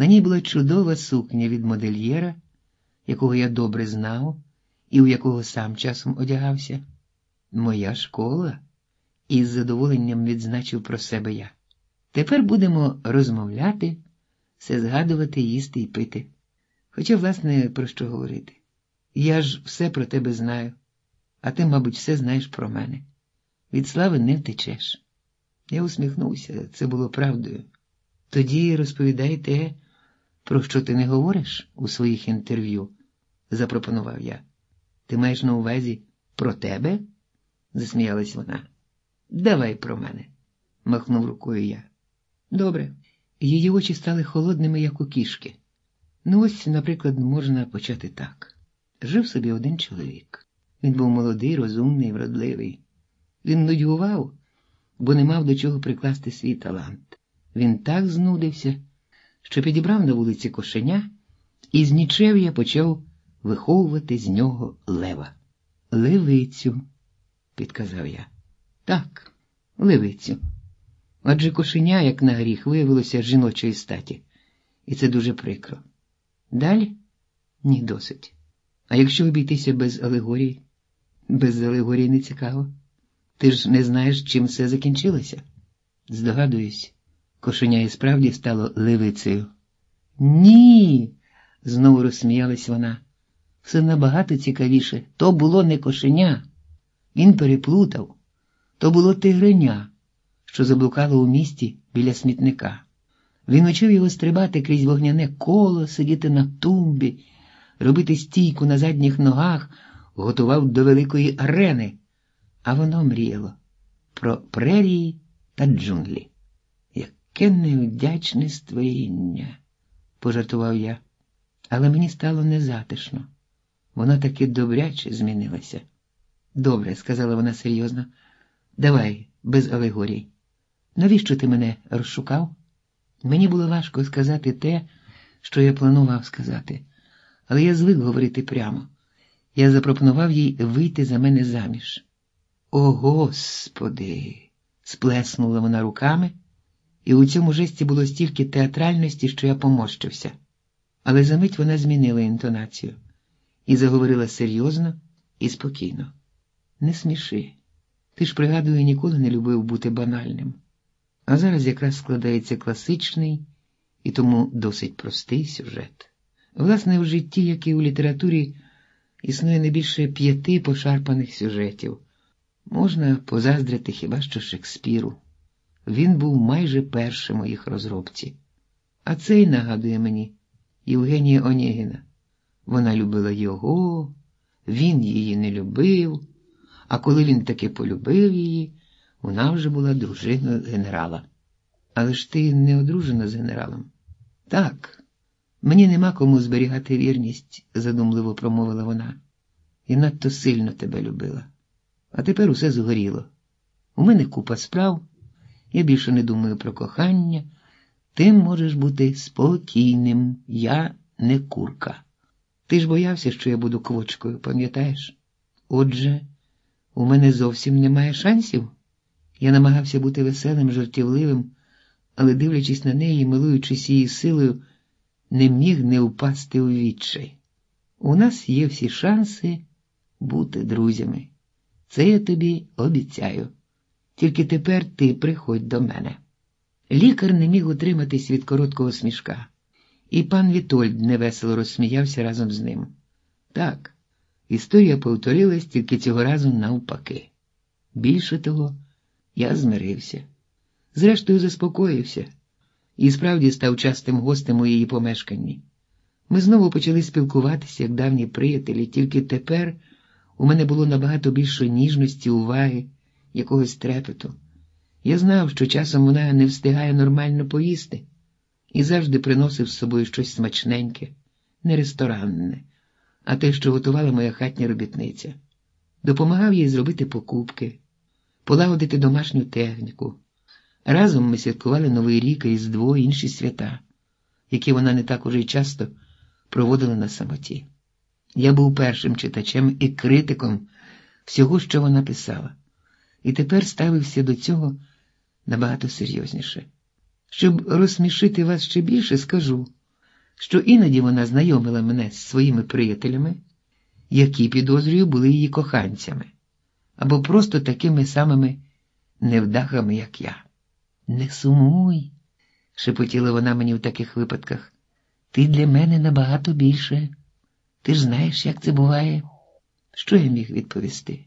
На ній була чудова сукня від модельєра, якого я добре знав і у якого сам часом одягався. Моя школа, із задоволенням відзначив про себе я. Тепер будемо розмовляти, все згадувати, їсти і пити. Хоча, власне, про що говорити. Я ж все про тебе знаю, а ти, мабуть, все знаєш про мене. Від слави не втечеш. Я усміхнувся, це було правдою. Тоді розповідай те, про що ти не говориш у своїх інтерв'ю, запропонував я. Ти маєш на увазі про тебе? засміялась вона. Давай про мене, махнув рукою я. Добре. Її очі стали холодними, як у кішки. Ну, ось, наприклад, можна почати так. Жив собі один чоловік. Він був молодий, розумний, вродливий. Він нудьгував, бо не мав до чого прикласти свій талант. Він так знудився, що підібрав на вулиці кошеня і з нічев'я почав виховувати з нього лева. Левицю, підказав я. Так, левицю. Адже кошеня, як на гріх, виявилося жіночої статі, і це дуже прикро. Далі? Ні, досить. А якщо обійтися без алегорій? Без алегорій не цікаво. Ти ж не знаєш, чим все закінчилося? Здогадуюсь, кошеня і справді стало левицею. Ні, знову розсміялась вона. Все набагато цікавіше. То було не кошеня. Він переплутав. То було тигреня, що заблукало у місті біля смітника. Він учив його стрибати крізь вогняне коло, сидіти на тумбі, робити стійку на задніх ногах, готував до великої арени, а воно мріяло про прерії та джунглі. Яке невдячне створіння, пожартував я, але мені стало незатишно. Вона таки добряче змінилася. Добре, сказала вона серйозно, давай, без алегорій. Навіщо ти мене розшукав? Мені було важко сказати те, що я планував сказати, але я звик говорити прямо. Я запропонував їй вийти за мене заміж. О, Господи! сплеснула вона руками, і у цьому жесті було стільки театральності, що я поморщився. Але за мить вона змінила інтонацію і заговорила серйозно і спокійно. Не сміши. Ти ж, пригадую, ніколи не любив бути банальним. А зараз якраз складається класичний і тому досить простий сюжет. Власне, в житті, як і у літературі, існує не більше п'яти пошарпаних сюжетів. Можна позаздрити хіба що Шекспіру. Він був майже першим у їх розробці. А цей нагадує мені Євгенія Онєгіна. Вона любила його, він її не любив, а коли він таки полюбив її, вона вже була дружиною генерала. Але ж ти не одружена з генералом? Так, мені нема кому зберігати вірність, задумливо промовила вона. І надто сильно тебе любила. А тепер усе згоріло. У мене купа справ, я більше не думаю про кохання. Ти можеш бути спокійним, я не курка. Ти ж боявся, що я буду квочкою, пам'ятаєш? Отже, у мене зовсім немає шансів. Я намагався бути веселим, жартівливим, але, дивлячись на неї, милуючись її силою, не міг не впасти у відчай. У нас є всі шанси бути друзями. Це я тобі обіцяю. Тільки тепер ти приходь до мене. Лікар не міг утриматись від короткого смішка, і пан Вітольд невесело розсміявся разом з ним. Так, історія повторилась тільки цього разу навпаки. Більше того, я змирився. Зрештою, заспокоївся і справді став частим гостем у її помешканні. Ми знову почали спілкуватися як давні приятелі, тільки тепер у мене було набагато більше ніжності, уваги, якогось трепету. Я знав, що часом вона не встигає нормально поїсти, і завжди приносив з собою щось смачненьке, не ресторанне, а те, що готувала моя хатня робітниця. Допомагав їй зробити покупки, полагодити домашню техніку. Разом ми святкували Новий рік і Різдво інші свята, які вона не так уже й часто проводила на самоті. Я був першим читачем і критиком всього, що вона писала, і тепер ставився до цього набагато серйозніше. Щоб розсмішити вас ще більше, скажу, що іноді вона знайомила мене з своїми приятелями, які, підозрюю, були її коханцями, або просто такими самими невдахами, як я. Не сумуй, шепотіла вона мені в таких випадках. Ти для мене набагато більше. Ти ж знаєш, як це буває. Що я міг відповісти?